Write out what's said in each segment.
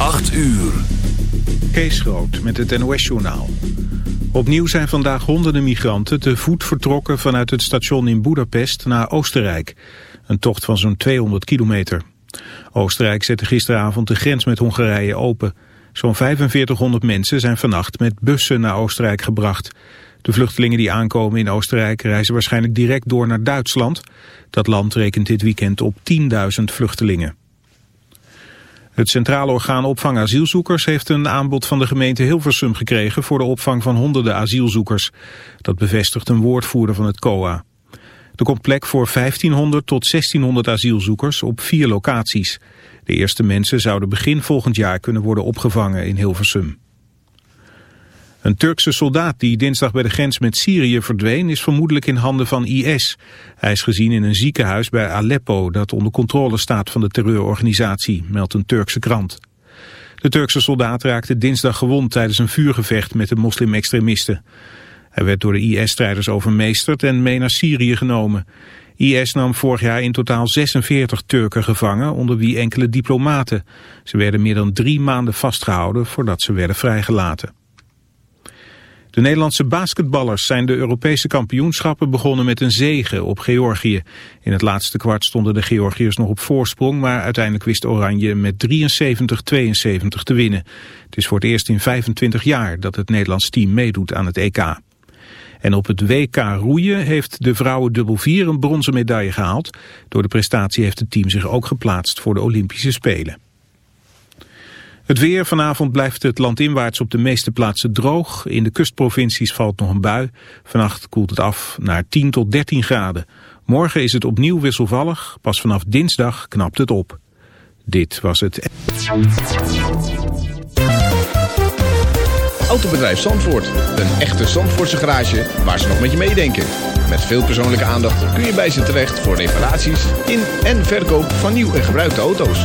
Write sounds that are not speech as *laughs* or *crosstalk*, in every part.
8 uur. Kees Groot met het NOS-journaal. Opnieuw zijn vandaag honderden migranten te voet vertrokken vanuit het station in Budapest naar Oostenrijk. Een tocht van zo'n 200 kilometer. Oostenrijk zette gisteravond de grens met Hongarije open. Zo'n 4500 mensen zijn vannacht met bussen naar Oostenrijk gebracht. De vluchtelingen die aankomen in Oostenrijk reizen waarschijnlijk direct door naar Duitsland. Dat land rekent dit weekend op 10.000 vluchtelingen. Het Centrale Orgaan Opvang Asielzoekers heeft een aanbod van de gemeente Hilversum gekregen voor de opvang van honderden asielzoekers. Dat bevestigt een woordvoerder van het COA. Er komt plek voor 1500 tot 1600 asielzoekers op vier locaties. De eerste mensen zouden begin volgend jaar kunnen worden opgevangen in Hilversum. Een Turkse soldaat die dinsdag bij de grens met Syrië verdween is vermoedelijk in handen van IS. Hij is gezien in een ziekenhuis bij Aleppo dat onder controle staat van de terreurorganisatie, meldt een Turkse krant. De Turkse soldaat raakte dinsdag gewond tijdens een vuurgevecht met de moslim-extremisten. Hij werd door de IS-strijders overmeesterd en mee naar Syrië genomen. IS nam vorig jaar in totaal 46 Turken gevangen, onder wie enkele diplomaten. Ze werden meer dan drie maanden vastgehouden voordat ze werden vrijgelaten. De Nederlandse basketballers zijn de Europese kampioenschappen begonnen met een zege op Georgië. In het laatste kwart stonden de Georgiërs nog op voorsprong, maar uiteindelijk wist Oranje met 73-72 te winnen. Het is voor het eerst in 25 jaar dat het Nederlands team meedoet aan het EK. En op het WK roeien heeft de vrouwen dubbel vier een bronzen medaille gehaald. Door de prestatie heeft het team zich ook geplaatst voor de Olympische Spelen. Het weer vanavond blijft het landinwaarts op de meeste plaatsen droog. In de kustprovincies valt nog een bui. Vannacht koelt het af naar 10 tot 13 graden. Morgen is het opnieuw wisselvallig. Pas vanaf dinsdag knapt het op. Dit was het... Autobedrijf Zandvoort. Een echte Zandvoortse garage waar ze nog met je meedenken. Met veel persoonlijke aandacht kun je bij ze terecht voor reparaties in en verkoop van nieuw en gebruikte auto's.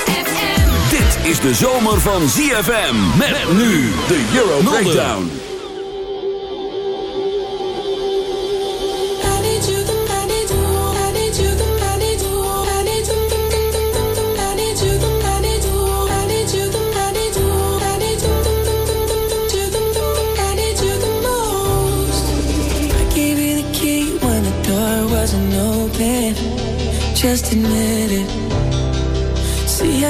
Is de zomer van ZFM. Met nu de Euro Breakdown. Just admit it.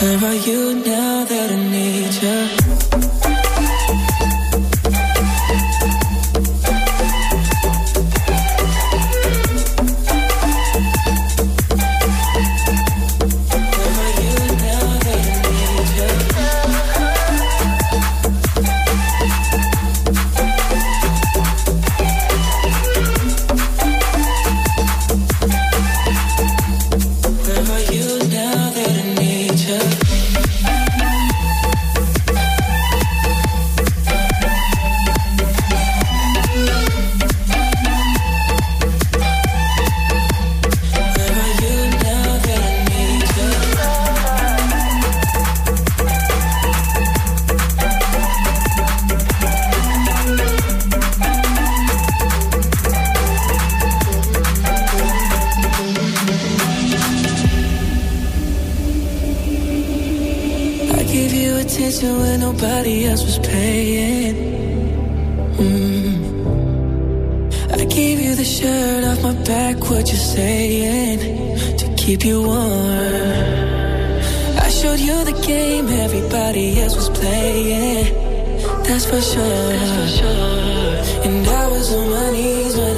Where are you now keep you warm. I showed you the game everybody else was playing. That's for sure. That's for sure. And I was on my knees when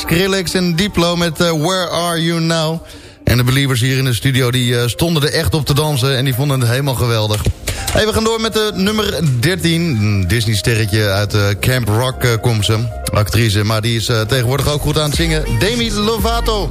Skrillex en Diplo met eh, Where Are You Now. En de believers hier in de studio die eh, stonden er echt op te dansen... en die vonden het helemaal geweldig. Hey, we gaan door met de nummer 13. Disney-sterretje uit eh, Camp Rock komt ze. Actrice, maar die is tegenwoordig ook goed aan het zingen. Demi Lovato.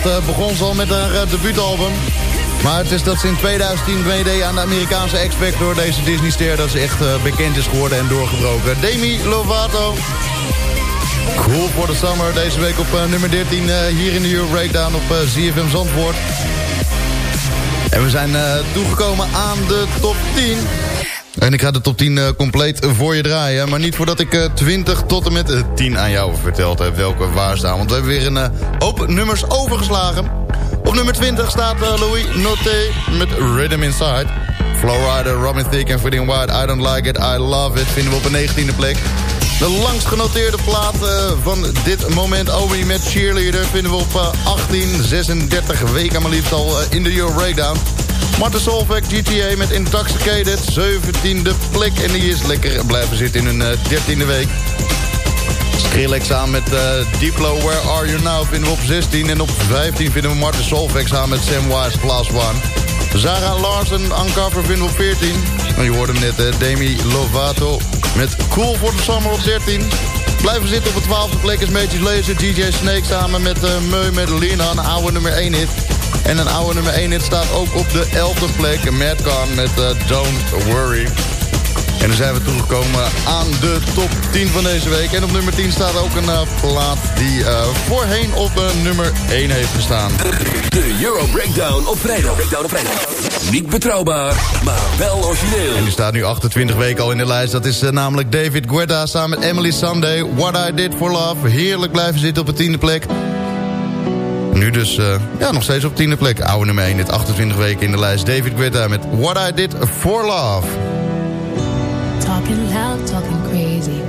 2008 eh, begon ze al met haar eh, debuutalbum. Maar het is dat ze in 2010 meedeed aan de Amerikaanse X-Factor... deze Disney-ster dat ze echt eh, bekend is geworden en doorgebroken. Demi Lovato. Cool for the Summer. Deze week op nummer 13 eh, hier in de Euro Breakdown op ZFM Zandvoort. En we zijn toegekomen aan de top 10. En ik ga de top 10 eh, compleet voor je draaien. Maar niet voordat ik eh, 20 tot en met eh, 10 aan jou verteld heb welke waar staan. Want we hebben weer een eh, hoop nummers overgeslagen. Op nummer 20 staat eh, Louis Noté met Rhythm Inside. Flowrider, Robin Thicke en Footing White, I Don't Like It, I Love It... vinden we op een 19e plek. De langst genoteerde plaat eh, van dit moment, Omi met Cheerleader... vinden we op eh, 18, 36 weken maar liefst al eh, in de Euro Breakdown. Martin Solveig, GTA met Intoxicated, 17e plek. En die is lekker blijven zitten in hun eh, 13e week. Skrillex samen met eh, Diplo, Where Are You Now vinden we op 16. En op 15 vinden we Martin Solveig samen met Sam Wise, Plus One. Zara Larsen, Uncover vinden we op 14. En je hoorde hem net, eh, Demi Lovato met Cool for the Summer op 13. Blijven zitten op de 12e plek is Mages Laser, DJ Snake samen met uh, Meu met een oude nummer 1 hit. En een oude nummer 1 hit staat ook op de 11e plek, Madcon met eh, Don't Worry. En dan zijn we toegekomen aan de top 10 van deze week. En op nummer 10 staat ook een uh, plaat die uh, voorheen op nummer 1 heeft gestaan. De Euro Breakdown op vrijdag. Breakdown op vrijdag. Niet betrouwbaar, maar wel origineel. En die staat nu 28 weken al in de lijst. Dat is namelijk David Guetta samen met Emily Sunday. What I Did For Love. Heerlijk blijven zitten op de tiende plek. Nu dus ja, nog steeds op tiende plek. Oude nummer 1, dit 28 weken in de lijst. David Guetta met What I Did For Love. Talking loud, talking crazy.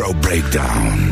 Euro Breakdown.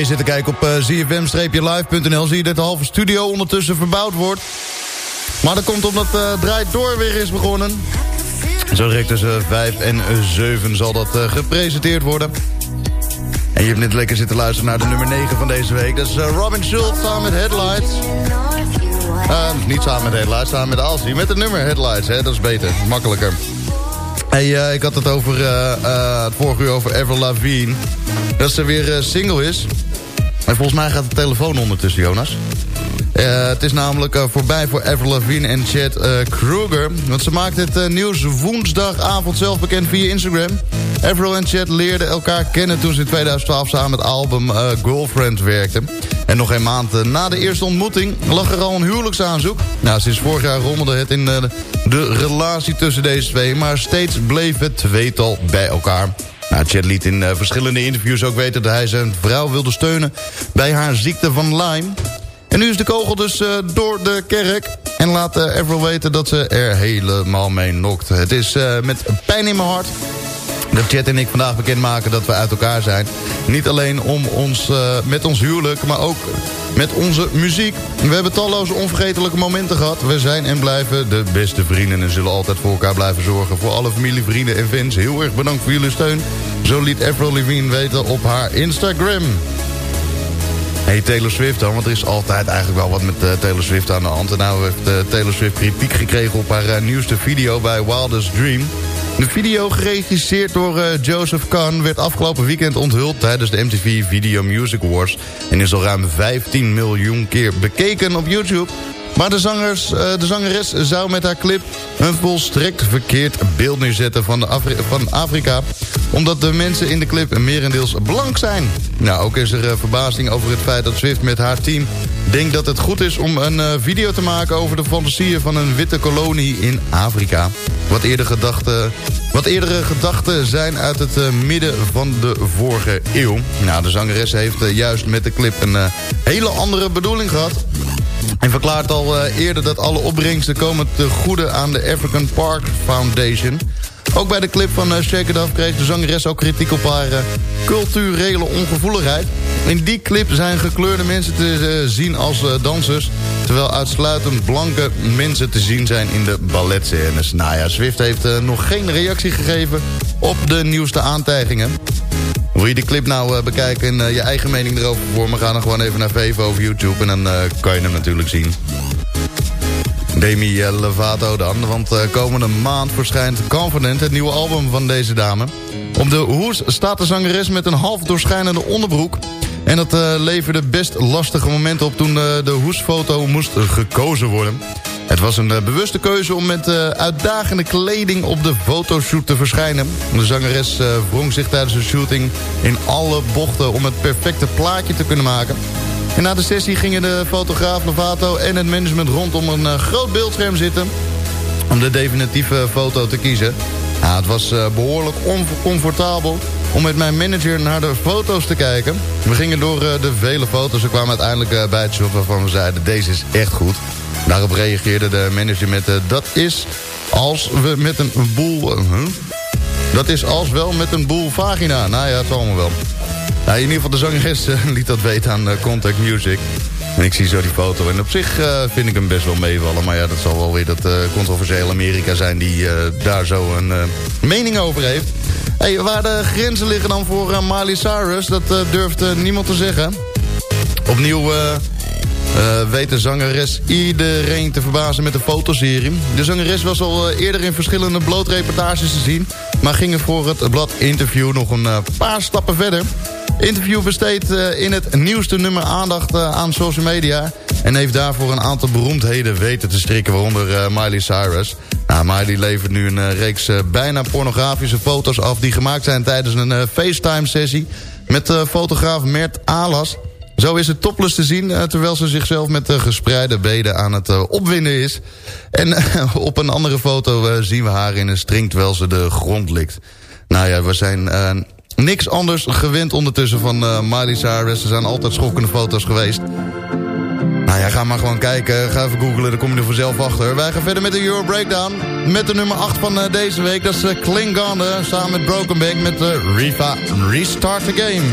Als je naar mee zit te kijken op uh, zfm-live.nl... zie je dat de halve studio ondertussen verbouwd wordt. Maar dat komt omdat uh, Draait Door weer is begonnen. Zo direct tussen 5 en 7 zal dat uh, gepresenteerd worden. En je hebt net lekker zitten luisteren naar de nummer 9 van deze week. Dat is Robin Schultz samen met Headlights. Niet samen met Headlights, samen met Alcy. Met het nummer Headlights, hè? dat is beter, makkelijker. Hey, ik had het over het vorige uur over Avril Lavigne. Dat ze weer single is. En volgens mij gaat de telefoon ondertussen, Jonas. het is namelijk voorbij voor Avril Lavigne en Chad Kruger. Want ze maakt het nieuws woensdagavond zelf bekend via Instagram. Avril en Chad leerden elkaar kennen toen ze in 2012 samen het album Girlfriend werkten. En nog een maand na de eerste ontmoeting lag er al een huwelijksaanzoek. Nou, sinds vorig jaar rommelde het in de relatie tussen deze twee... maar steeds bleef het tweetal bij elkaar. Nou, Chad liet in uh, verschillende interviews ook weten dat hij zijn vrouw wilde steunen... bij haar ziekte van Lyme. En nu is de kogel dus uh, door de kerk... en laat uh, Avril weten dat ze er helemaal mee nokt. Het is met pijn in mijn hart dat Chat en ik vandaag bekendmaken dat we uit elkaar zijn. Niet alleen om ons, uh, met ons huwelijk, maar ook met onze muziek. We hebben talloze onvergetelijke momenten gehad. We zijn en blijven de beste vrienden en zullen altijd voor elkaar blijven zorgen. Voor alle familie, vrienden en fans, heel erg bedankt voor jullie steun. Zo liet Avril Lavigne weten op haar Instagram. Hey, Taylor Swift want er is altijd eigenlijk wel wat met uh, Taylor Swift aan de hand. En nou heeft uh, Taylor Swift kritiek gekregen op haar nieuwste video bij Wildest Dream. De video, geregisseerd door uh, Joseph Kahn... werd afgelopen weekend onthuld tijdens de MTV Video Music Awards... en is al ruim 15 miljoen keer bekeken op YouTube. Maar de, zangers, uh, de zangeres zou met haar clip... een volstrekt verkeerd beeld neerzetten van, de van Afrika... omdat de mensen in de clip merendeels blank zijn. Nou, ook is er eh, verbazing over het feit dat Swift met haar team denkt dat het goed is om een eh, video te maken over de fantasieën van een witte kolonie in Afrika. Wat, eerder gedachten, wat eerdere gedachten zijn uit het eh, midden van de vorige eeuw. Nou, de zangeres heeft juist met de clip een hele andere bedoeling gehad. En verklaart al eerder dat alle opbrengsten komen te goede aan de African Park Foundation. Ook bij de clip van eh, Shake It kreeg de zangeres ook kritiek op haar eh, culturele ongevoeligheid. In die clip zijn gekleurde mensen te eh, zien als dansers... terwijl uitsluitend blanke mensen te zien zijn in de balletscènes. Nou ja, Swift heeft nog geen reactie gegeven op de nieuwste aantijgingen. Wil je die clip nou bekijken en je eigen mening erover vormen... ga dan gewoon even naar Vevo of YouTube en dan kan je hem natuurlijk zien. Demi Lovato dan, want eh, komende maand verschijnt Confident, het nieuwe album van deze dame. Op de hoes staat de zangeres met een half doorschijnende onderbroek. En dat eh, leverde best lastige momenten op toen eh, de hoesfoto moest gekozen worden. Het was een bewuste keuze om met uitdagende kleding op de fotoshoot te verschijnen. De zangeres wrong zich tijdens de shooting in alle bochten om het perfecte plaatje te kunnen maken. En na de sessie gingen de fotograaf Lovato en het management rondom een eh, groot beeldscherm zitten... om de definitieve foto te kiezen. Ja, het was eh, behoorlijk oncomfortabel om met mijn manager naar de foto's te kijken. We gingen door eh, de vele foto's en kwamen uiteindelijk eh, bij het shot waarvan we zeiden... deze is echt goed. Daarop reageerde de manager met... eh, dat is als we met een boel... eh? Dat is als wel met een boel vagina. Nou ja, het zal allemaal wel. Nou, in ieder geval de zangeres eh, liet dat weten aan eh, Contact Music. En ik zie zo die foto. En op zich eh, vind ik hem best wel meevallen. Maar ja, dat zal wel weer dat eh controversiële Amerika zijn... die daar zo een mening over heeft. Waar de grenzen liggen dan voor Miley Cyrus... dat durft niemand te zeggen. Opnieuw... weet de zangeres iedereen te verbazen met de fotoserie. De zangeres was al eerder in verschillende blootreportages te zien... maar ging er voor het blad Interview nog een paar stappen verder. Interview besteedt eh, in het nieuwste nummer aandacht eh, aan social media... en heeft daarvoor een aantal beroemdheden weten te strikken... waaronder eh, Miley Cyrus. Nou, Miley levert nu een reeks bijna pornografische foto's af... die gemaakt zijn tijdens een FaceTime-sessie... met fotograaf Mert Alas... Zo is het topless te zien, terwijl ze zichzelf met de gespreide benen aan het opwinden is. En *laughs* op een andere foto zien we haar in een string terwijl ze de grond likt. Nou ja, we zijn niks anders gewend ondertussen van eh, Miley Cyrus. Er zijn altijd schokkende foto's geweest. Nou ja, ga maar gewoon kijken. Ga even googlen, dan kom je er vanzelf achter. Wij gaan verder met de Euro Breakdown. Met de nummer 8 van eh, deze week. Dat is uh, Klingon samen met Broken Back met uh, Riva Restart the Game.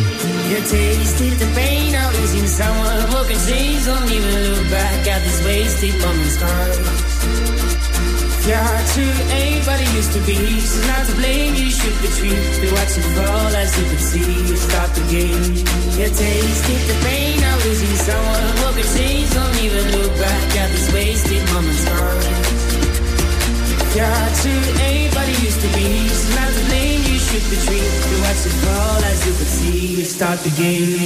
Scars. Your heart to anybody used to be. She's not to blame, you should retreat. They watch it fall as you can see. You start the game. You tasted the pain of losing someone who can change. Don't even look back at this wasted moment's scars. Your heart to anybody used to be. She's not to blame, you should retreat. You watch it fall as you can see. You start the game. You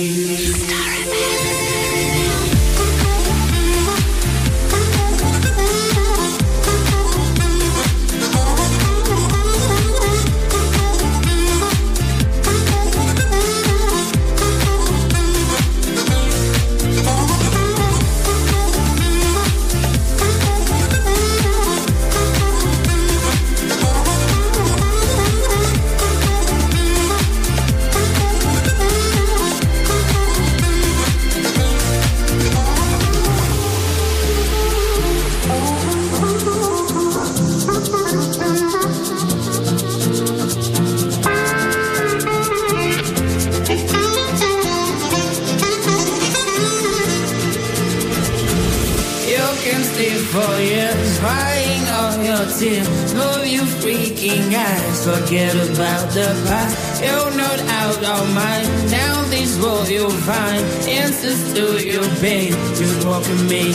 You walk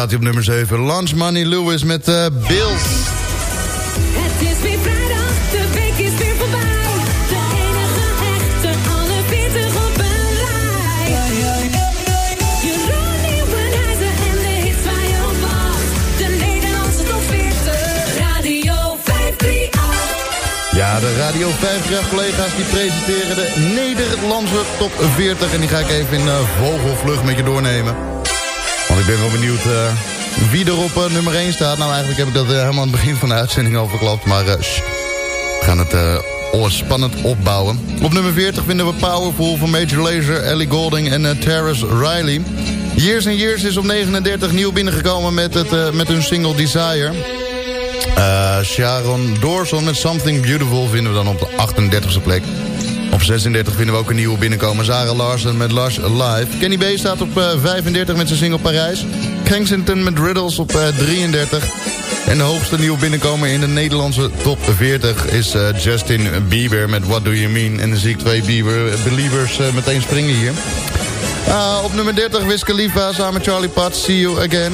staat hij op nummer 7. Lunch Money Lewis met eh, Bills. Het is weer vrijdag, de week is weer voorbij. De enige echte, alle 40 op een rij. Jeroen Nieuwenhuizen en de hits waar je op wacht. De Nederlandse top 40, Radio 538. Ja, de Radio 5 collega's die presenteren de Nederlandse top 40. En die ga ik even in eh, vogelvlucht met je doornemen. Want ik ben wel benieuwd eh, wie er op eh, nummer 1 staat. Nou, eigenlijk heb ik dat eh, helemaal aan het begin van de uitzending al verklapt. Maar we gaan het spannend opbouwen. Op nummer 40 vinden we Powerful van Major Lazer, Ellie Golding en Terrace Riley. Years and Years is op 39 nieuw binnengekomen met, het, met hun single Desire. Sharon Dawson met Something Beautiful vinden we dan op de 38e plek. Op 36 vinden we ook een nieuwe binnenkomen. Sarah Larsen met Lush Alive. Kenny B staat op eh, 35 met zijn single Parijs. Kensington met Riddles op eh, 33. En de hoogste nieuwe binnenkomen in de Nederlandse top 40 is eh, Justin Bieber met What Do You Mean. En dan zie ik twee Bieber believers eh, meteen springen hier. Ah, op nummer 30 Wiz Khalifa samen met Charlie Pat, See You Again.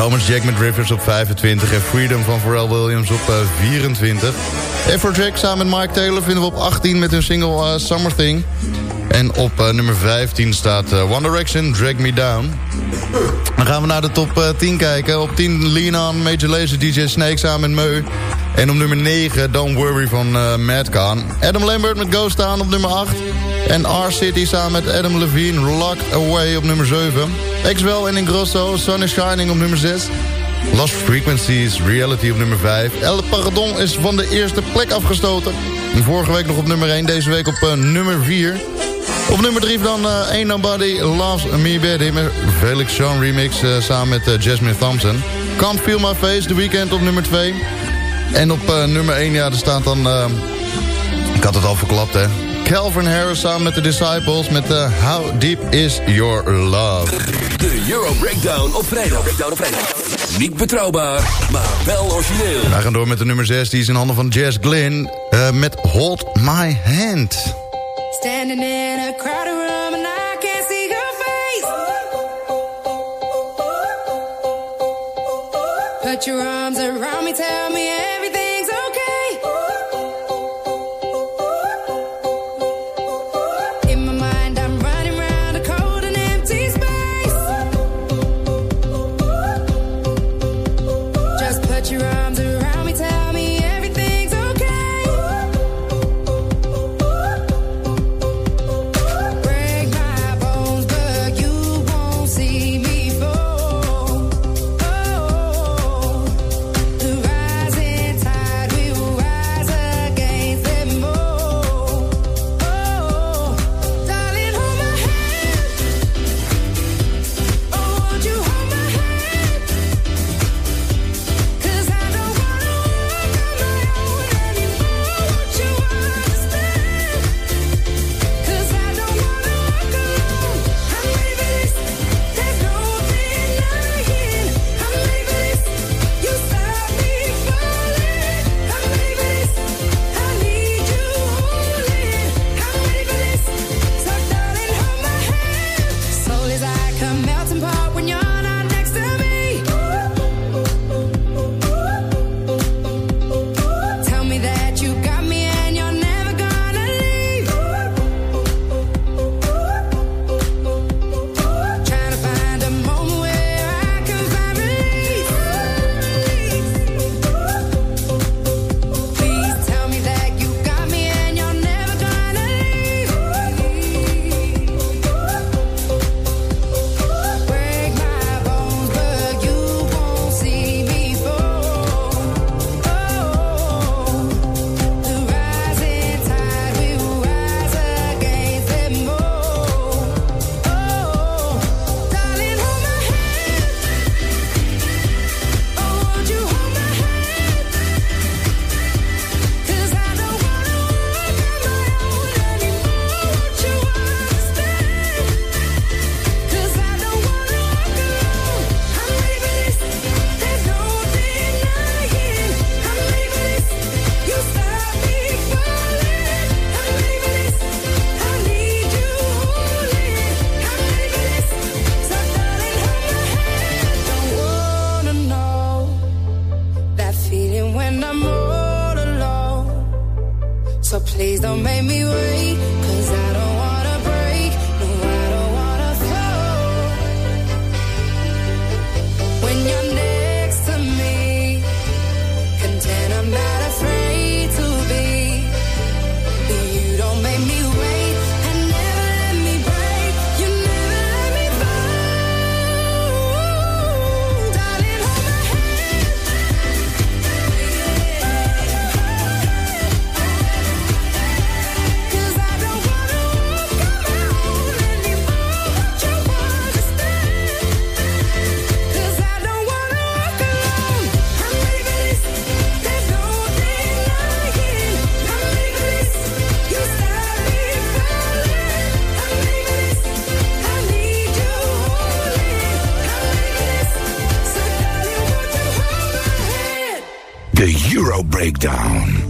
Thomas Jack met Rivers op 25 en Freedom van Pharrell Williams op eh, 24. Afrojack samen met Mike Taylor vinden we op 18 met hun single eh, Summer Thing. En op eh, nummer 15 staat eh, One Direction, Drag Me Down. Dan gaan we naar de top eh, 10 kijken. Op 10 Lean Major Lazer, DJ Snake samen met Meu. En op nummer 9 Don't Worry van uh, Madcon. Adam Lambert met Ghost Town op nummer 8. En R-City samen met Adam Levine, Locked Away op nummer 7. Exwell en Ingrosso, Sun is Shining op nummer 6. Lost Frequencies, Reality op nummer 5. El Pardon is van de eerste plek afgestoten. Vorige week nog op nummer 1, deze week op uh, nummer 4. Op nummer 3 dan uh, Ain't Nobody Loves Me Better met Felix Jean remix uh, samen met Jasmine Thompson. Can't Feel My Face, The Weekend op nummer 2. En op nummer 1, ja, er staat dan... Ik had het al verklapt, hè. Calvin Harris samen met de Disciples met uh, How Deep Is Your Love. De Euro Breakdown op vrijdag. Breakdown op vrijdag. Niet betrouwbaar, maar wel origineel. Wij gaan door met de nummer 6, die is in handen van Jess Glynn uh, met Hold My Hand. Standing in a crowded room and I can't see your face. Put your arms around me, tell me everything's The Euro Breakdown.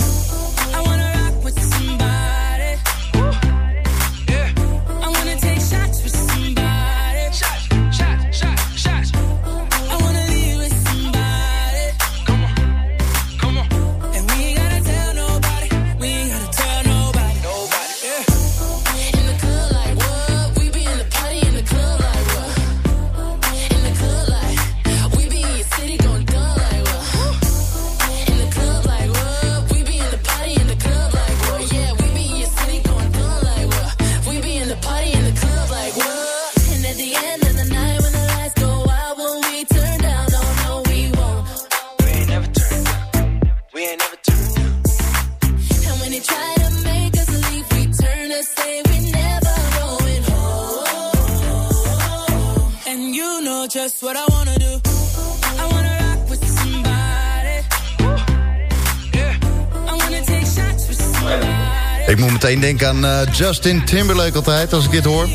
meteen denken aan eh, Justin Timberlake altijd, als ik dit hoor.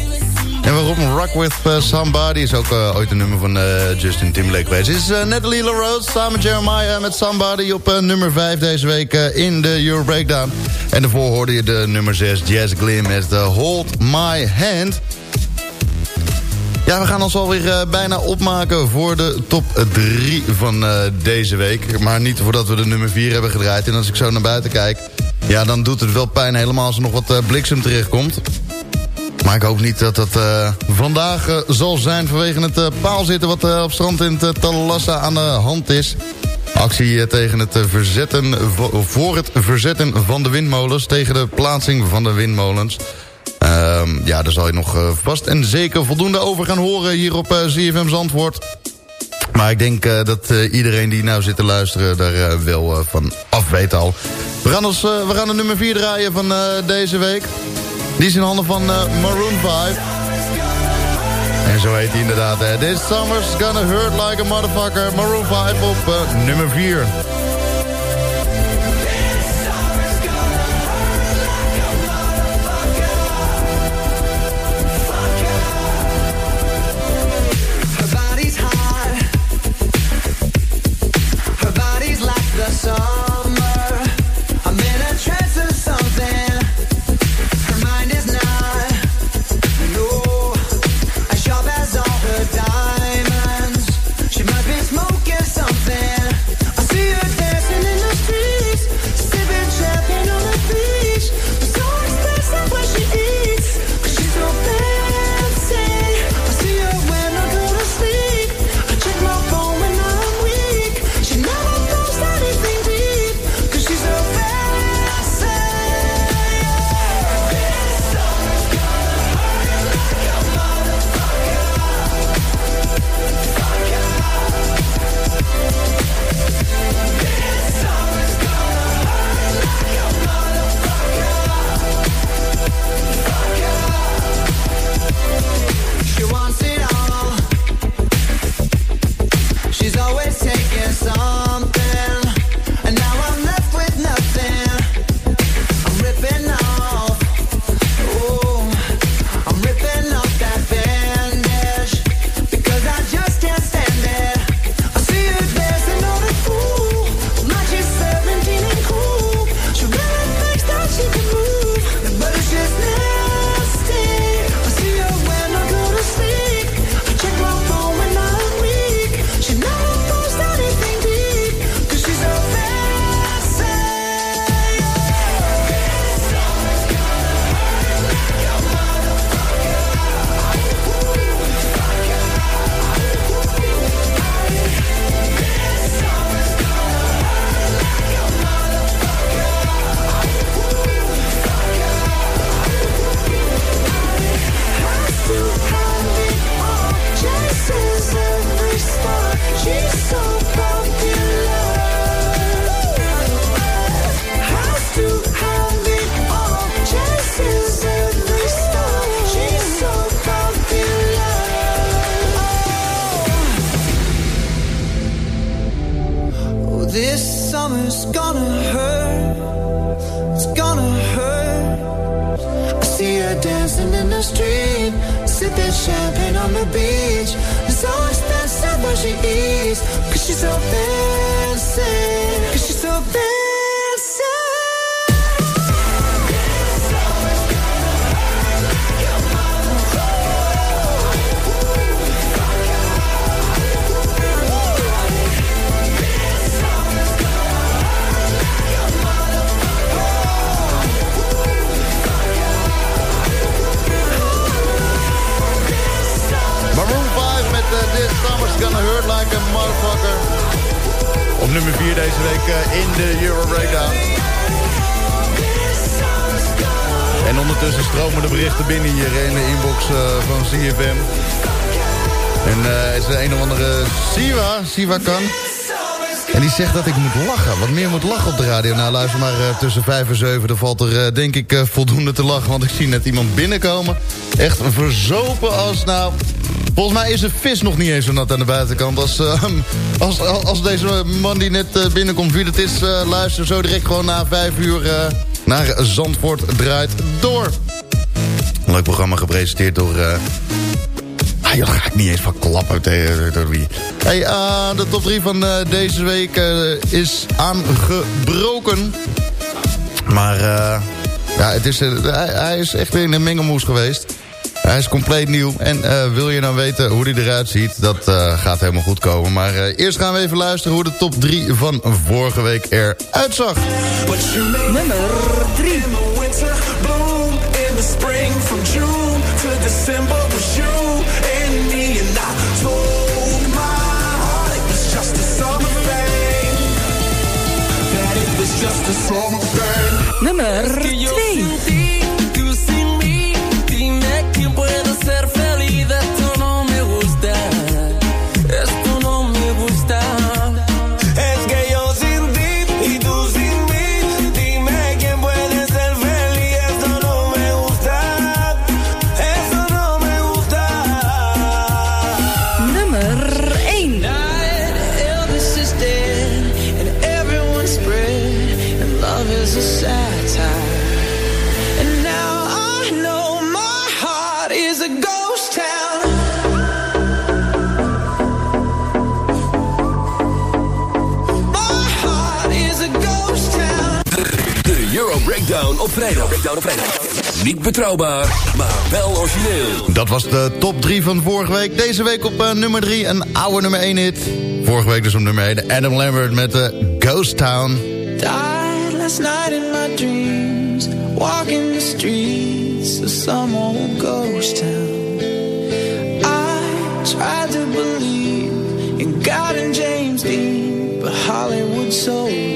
En waarom Rock With eh, Somebody is ook eh, ooit een nummer van Justin Timberlake geweest. is Natalie LaRose samen met Jeremiah met Somebody op nummer 5 deze week in de Euro Breakdown. En daarvoor hoorde je de nummer 6 Jazz Glim met de Hold My Hand. Ja, we gaan ons alweer uh, bijna opmaken voor de top 3 van deze week. Maar niet voordat we de nummer 4 hebben gedraaid. En als ik zo naar buiten kijk... Ja, dan doet het wel pijn helemaal als er nog wat eh, bliksem terechtkomt. Maar ik hoop niet dat dat eh, vandaag eh, zal zijn vanwege het uh, paalzitten... wat op strand in het Talassa aan de hand is. Actie tegen het verzetten, voor het verzetten van de windmolens... tegen de plaatsing van de windmolens. Ehm, ja, daar zal je nog vast en zeker voldoende over gaan horen... hier op ZFM Zandvoort. Maar ik denk eh, dat eh, iedereen die nou zit te luisteren daar eh, wel van af weet al. We gaan, ons, we gaan de nummer 4 draaien van deze week. Die is in handen van Maroon 5. En zo heet hij inderdaad. This summer's gonna hurt like a motherfucker. Maroon 5 op nummer 4. In de inbox eh, van CFM. En eh is er een of andere Siwa, Siwa kan. En die zegt dat ik moet lachen. Wat meer moet lachen op de radio. Nou, luister maar eh, tussen 5 en 7. Er valt er denk ik voldoende te lachen. Want ik zie net iemand binnenkomen. Echt verzopen als nou... Volgens mij is de vis nog niet eens zo nat aan de buitenkant. Als, eh, als, als, deze man die net binnenkomt, wie dat is, luister zo direct gewoon na 5 uur naar Zandvoort draait door. Programma gepresenteerd door... eh, Ah, daar ga ik niet eens van klappen tegen door wie. Hey, eh, de top 3 van eh, deze week eh, is aangebroken. Maar eh, ja, het is, eh, hij, is echt in een mengelmoes geweest. Hij is compleet nieuw. En eh, wil je nou weten hoe hij eruit ziet, dat eh, gaat helemaal goed komen. Maar eh, eerst gaan we even luisteren hoe de top 3 van vorige week eruit zag. Nummer 3. Spring from June to December was you and me and I told my heart it was just a summer thing that it was just a summer thing Nummer 2. Breakdown op vrijdag. Breakdown op vrijdag. Niet betrouwbaar, maar wel origineel. Dat was de top 3 van vorige week. Deze week op eh, nummer 3, een oude nummer 1 hit. Vorige week dus op nummer 1, Adam Lambert met de Ghost Town. Died last night in my dreams, walking the streets of some old ghost town. I tried to believe in God and James Dean, but Hollywood sold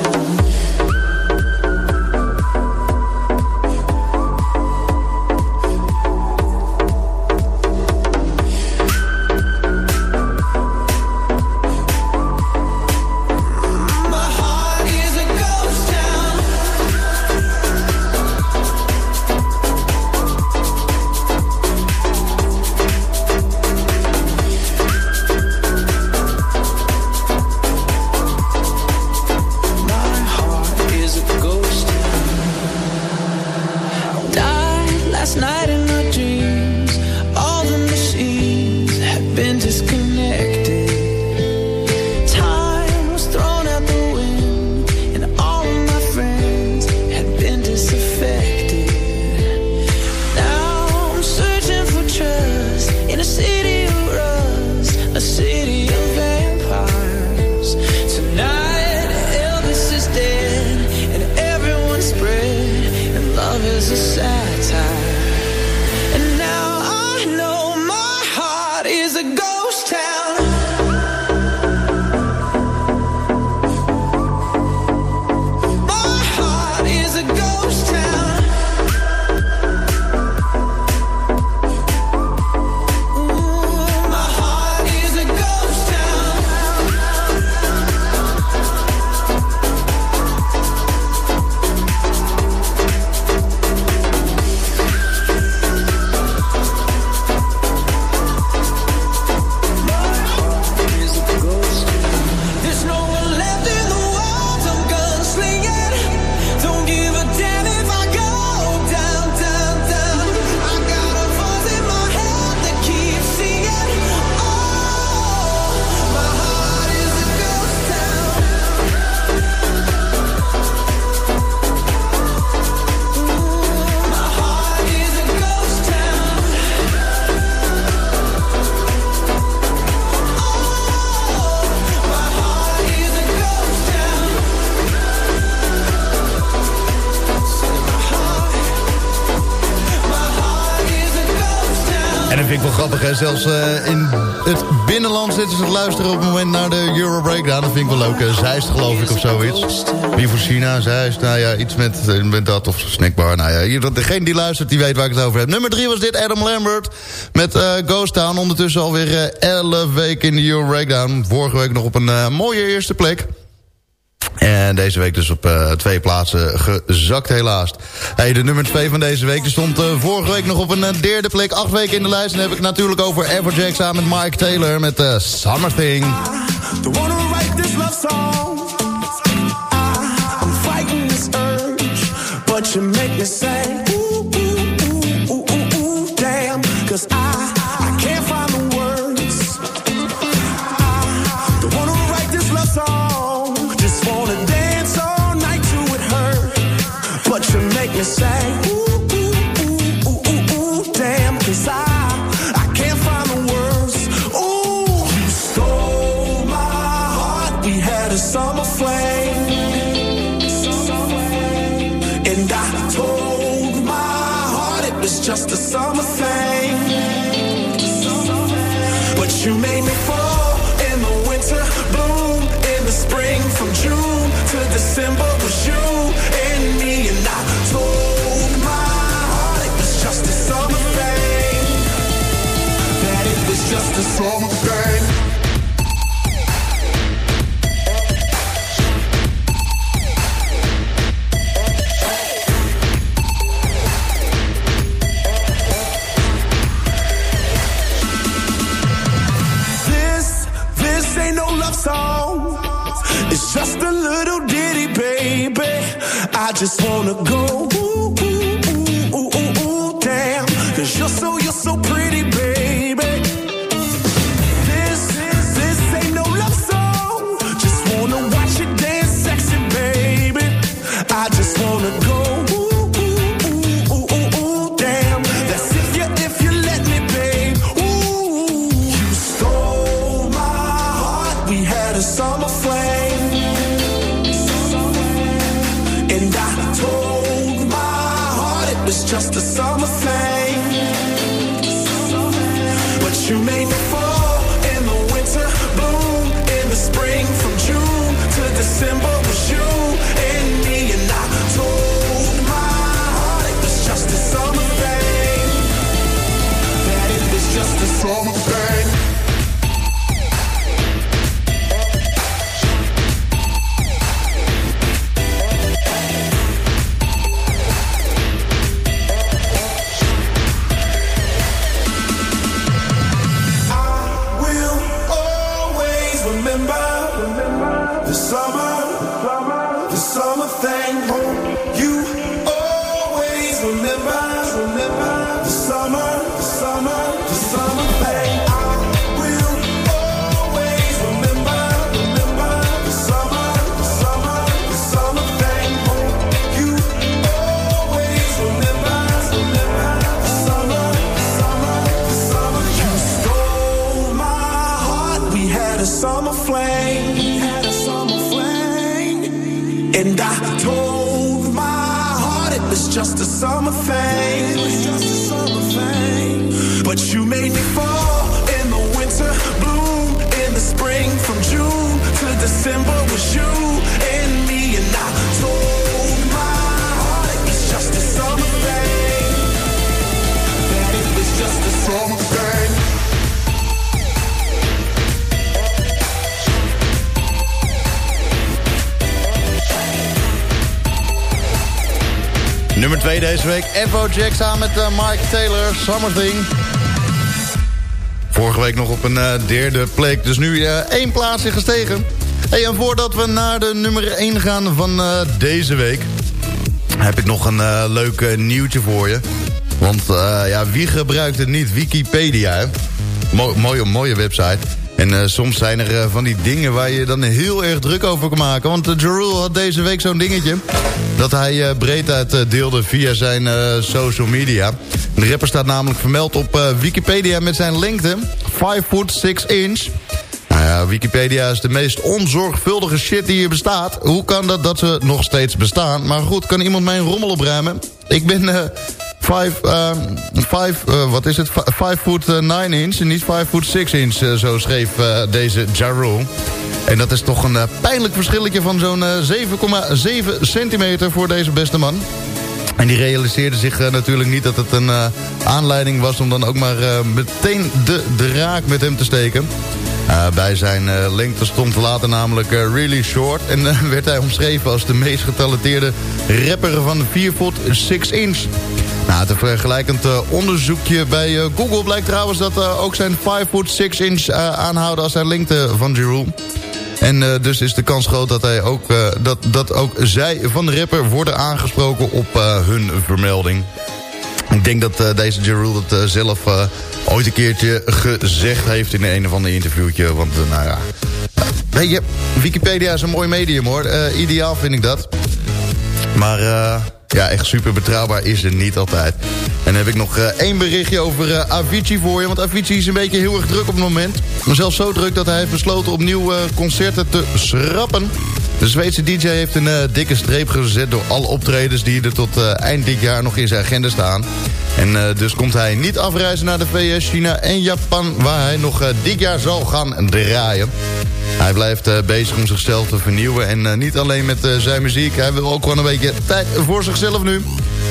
Zelfs eh, in het binnenland zitten ze te luisteren op het moment naar de Euro Breakdown. Dat vind ik wel leuk. Uh, Zeist geloof ik of zoiets. Wie voor China, Zeist, nou ja, iets met, eh, met dat of snackbar. Nou ja, degene die luistert, die weet waar ik het over heb. Nummer drie was dit, Adam Lambert met eh, Ghost Town. Ondertussen alweer eh 11 weken in de Euro Breakdown. Vorige week nog op een eh, mooie eerste plek. En deze week dus op eh, twee plaatsen gezakt helaas. Hey, de nummer twee van deze week stond eh, vorige week nog op een eh, derde plek. Acht weken in de lijst. En heb ik natuurlijk over Everjack samen met Mike Taylor met Summer Thing. You make say, ooh, ooh, ooh, ooh, ooh, ooh, I, I can't find the words. Ooh, you stole my heart. We had a summer flame. And I told my heart it was just a summer thing. Just wanna go. It was just a summer thing. But you made Nummer 2 deze week, Jack samen met eh, Mike Taylor, Summer Thing. Vorige week nog op een eh, derde plek, dus nu eh, één plaatsje gestegen. En voordat we naar de nummer 1 gaan van deze week... heb ik nog een leuk nieuwtje voor je. Want ja, wie gebruikt het niet? Wikipedia, mooie, mooie website. En eh, soms zijn er eh, van die dingen waar je dan heel erg druk over kan maken. Want uh, had deze week zo'n dingetje... dat hij breed uit deelde via zijn social media. De rapper staat namelijk vermeld op Wikipedia met zijn lengte... 5 foot 6 inch... Nou ja, Wikipedia is de meest onzorgvuldige shit die hier bestaat. Hoe kan dat dat ze nog steeds bestaan? Maar goed, kan iemand mijn rommel opruimen? Ik ben, 5, ehm, vijf, eh, wat is het? 5 foot 9 inch en niet 5 foot 6 inch, eh, zo schreef eh, deze Ja Rule. En dat is toch een eh, pijnlijk verschilletje van zo'n eh, 7,7 centimeter voor deze beste man. En die realiseerde zich eh, natuurlijk niet dat het een eh, aanleiding was... om dan ook maar eh, meteen de draak met hem te steken. Eh, bij zijn eh, lengte stond later namelijk eh, really short... en werd hij omschreven als de meest getalenteerde rapper van 4 foot 6 inch. Nou, het vergelijkend onderzoekje bij Google blijkt trouwens... dat ook zijn 5 foot 6 inch aanhouden als zijn lengte van Jeroen. En dus is de kans groot dat, hij ook, dat, dat ook zij van de rapper worden aangesproken op hun vermelding. Ik denk dat deze het eh, zelf ooit een keertje gezegd heeft in een of ander interviewtje. Want eh, nou ja, weet je, Wikipedia is een mooi medium hoor. Eh, ideaal vind ik dat. Maar eh, ja, echt super betrouwbaar is het niet altijd. En dan heb ik nog eh, één berichtje over Avicii voor je. Want Avicii is een beetje heel erg druk op het moment. Maar zelfs zo druk dat hij heeft besloten opnieuw concerten te schrappen. De Zweedse DJ heeft een dikke streep gezet door alle optredens... die er tot eind dit jaar nog in zijn agenda staan. En eh, dus komt hij niet afreizen naar de VS, China en Japan... waar hij nog eh, dit jaar zal gaan draaien. Hij blijft eh, bezig om zichzelf te vernieuwen. En niet alleen met zijn muziek. Hij wil ook gewoon een beetje tijd voor zichzelf nu.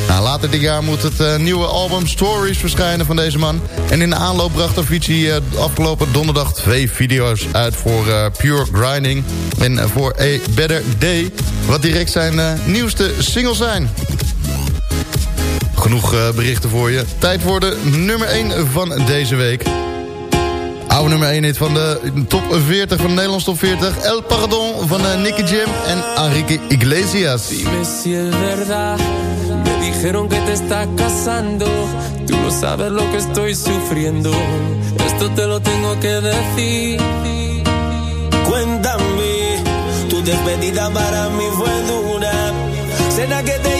Nou, later dit jaar moet het nieuwe album Stories verschijnen van deze man. En in de aanloop bracht Avicii afgelopen donderdag twee video's uit voor Pure Grinding. En voor A Better Day. Wat direct zijn nieuwste singles zijn. Genoeg eh, berichten voor je. Tijd voor de nummer 1 van deze week. Oude nummer 1 hit van de top 40 van de Nederlands top 40. El Pardon van eh, Nicky Jam en Enrique Iglesias. Dime si es verdad. Me dijeron que te estás casando. Tú no sabes lo que estoy sufriendo. Esto te lo tengo que decir. Cuéntame, tu despedida para mí fue dura. Cena que te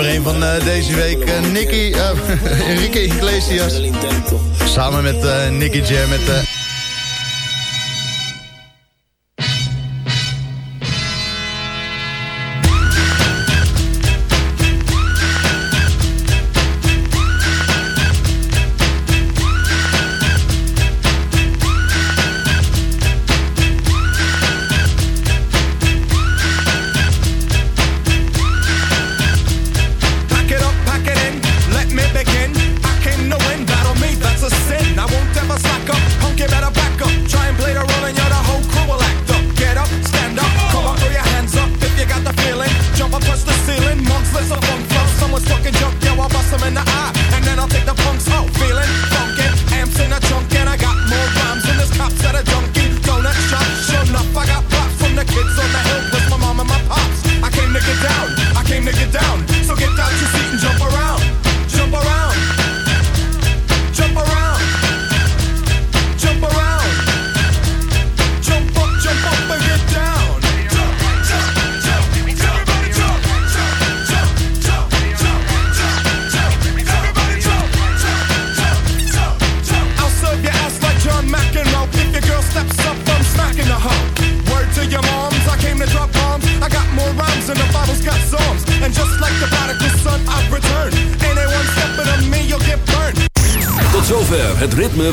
Nummer 1 van eh, deze week, eh, Nicky, eh, *laughs* Enrique Iglesias. Samen met Nicky Jam, met